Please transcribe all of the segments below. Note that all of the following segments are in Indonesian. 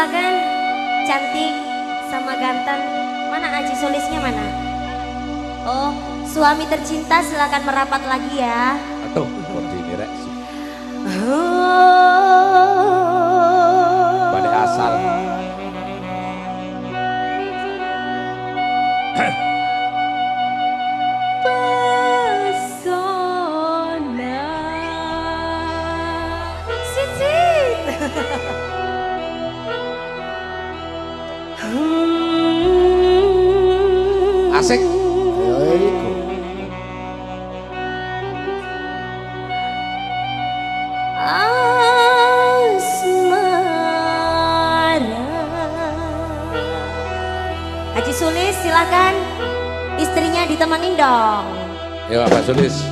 Nabila kan cantik sama ganteng. Mana Aji Solisnya mana? Oh, suami tercinta silakan merapat lagi ya. Atau kok direk. Oh. asik iya, iya, iya. Haji Sulis silakan istrinya ditemani dong. Ya Pak Sulis.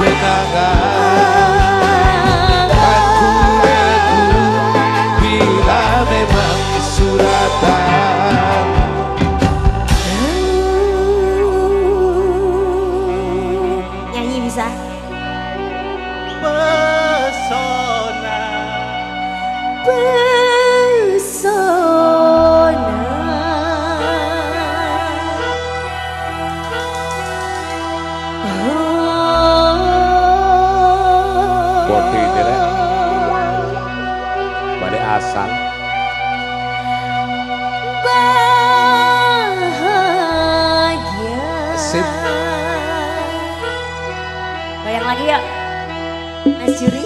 Pesona Pesona. bodine rek. Balik asal. Bahagia. Sip. Bayang lagi ya. Mas Juri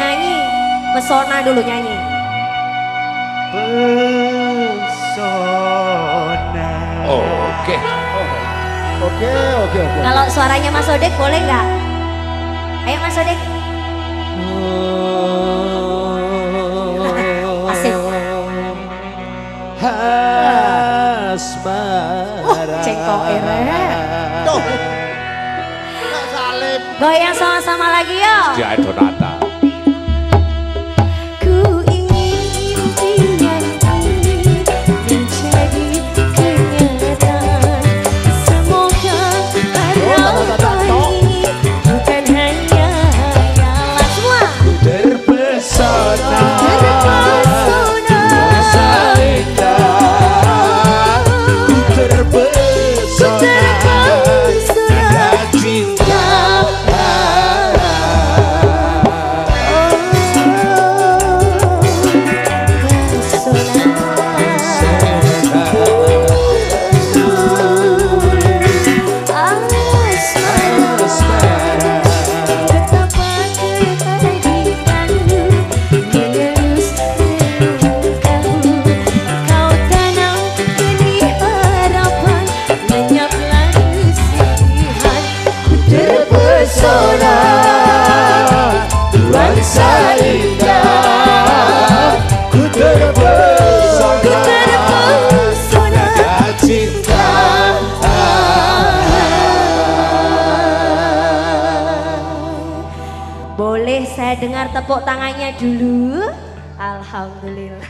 nyanyi. Pesona dulu nyanyi. Pesona. Oke. Oke, oke, oke. Kalau suaranya Mas Odek boleh nggak? Ayo Mas Odek. Asik. Asmara. Cengkok erek. Tuh. Goyang sama-sama lagi yuk. Dia tepuk tangannya dulu? Alhamdulillah.